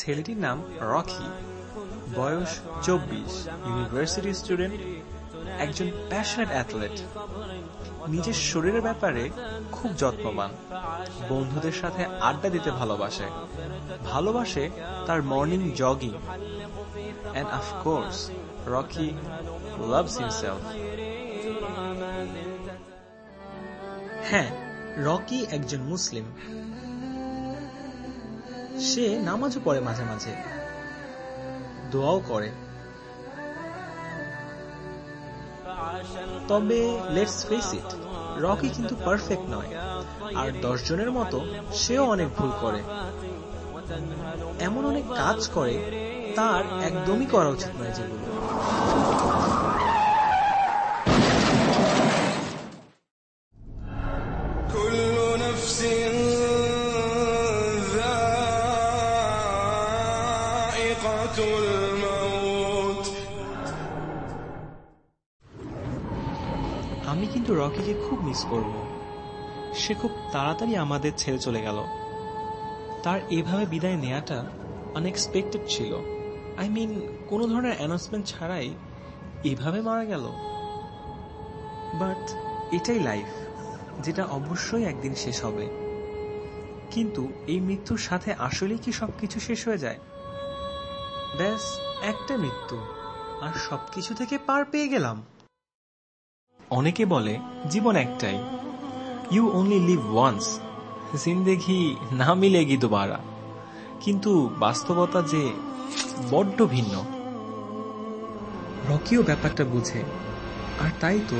ছেলেটির নাম রকি। বয়স চব্বিশ। ইউনিভার্সিটি স্টুডেন্ট, একজন প্যাশনেট অ্যাথলেট নিজের শরীরের ব্যাপারে খুব যত্নবান। বন্ধুদের সাথে আড্ডা দিতে ভালোবাসে। ভালোবাসে তার morning jogging and of course Rocky loves himself হ্যাঁ রকি একজন মুসলিম। সে নামাজও পড়ে মাঝে মাঝে। দোয়াও করে। তবে লেটস ফেস ইট রকি কিন্তু পারফেক্ট নয়। আর দশজনের মতো সেও অনেক ভুল করে। এমন অনেক কাজ করে, তার একদমই করা উচিত নয় যেগুলো। ذائقة الموت আমি কিন্তু রকিকে খুব মিস করব সে খুব তাড়াতাড়ি আমাদের ছেড়ে চলে গেল তার এভাবে বিদায় নেওয়াটা আনএক্সপেক্টেড ছিল আই মিন কোনো ধরনের অ্যানাউন্সমেন্ট ছাড়াই এভাবে মারা গেল বাট এটাই লাইফ যেটা অবশ্যই একদিন শেষ হবে কিন্তু এই মৃত্যুর সাথে আসলে কি সবকিছু শেষ হয়ে যায় ব্যাস, একটা মৃত্যু। আর সবকিছু থেকে পার পেয়ে গেলাম। অনেকে বলে, জীবন একটাই। ইউ অনলি লিভ ওয়ান্স জিন্দেগি না মিলেগি দুবারা। কিন্তু বাস্তবতা যে বড্ড ভিন্ন। রকিও ব্যাপারটা বুঝে। আর তাই তো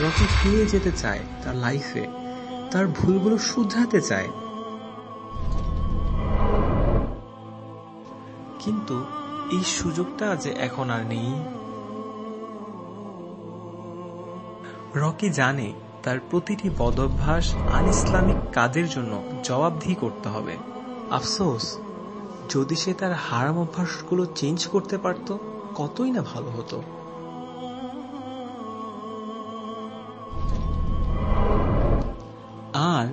রকি ফিরে যেতে চায় তার লাইফে তার ভুলগুলো শুধরাতে চায়। কিন্তু এই সুযোগটা যে এখন আর নেই। রকি জানে তার প্রতিটি বদভ্যাস আন ইসলামিক কাজের জন্য জবাবদিহি করতে হবে। আফসোস, যদি সে তার হারাম অভ্যাসগুলো চেঞ্জ করতে পারত, কতই না ভালো হতো। আর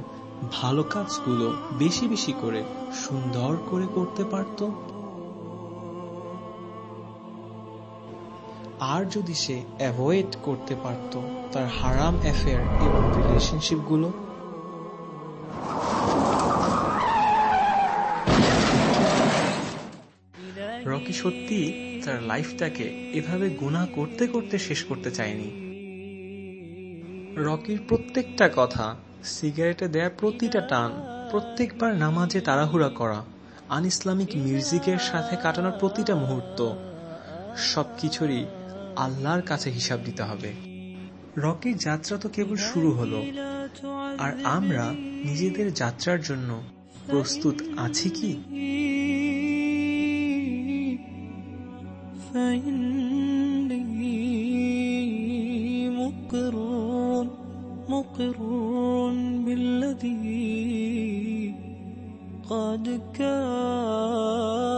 ভালো কাজগুলো বেশি বেশি করে সুন্দর করে করতে পারত আর যদি সে অ্যাভয়েড করতে পারত তার হারাম অ্যাফেয়ার এবং রিলেশনশিপগুলো রকি সত্যি তার লাইফটাকে এভাবে গুণা করতে করতে শেষ করতে চায়নি। রকির প্রত্যেকটা কথা সিগারেটে দেয়া প্রতিটা টান, প্রত্যেকবার নামাজে তাড়াহুড়া করা, আন ইসলামিক মিউজিকের সাথে কাটানোর প্রতিটা মুহূর্ত, সবকিছুরই আল্লাহর কাছে হিসাব দিতে হবে রকির যাত্রা তো কেবল শুরু হলো আর আমরা নিজেদের যাত্রার জন্য প্রস্তুত আছি কি فإني مقر مقر بالذي قد كان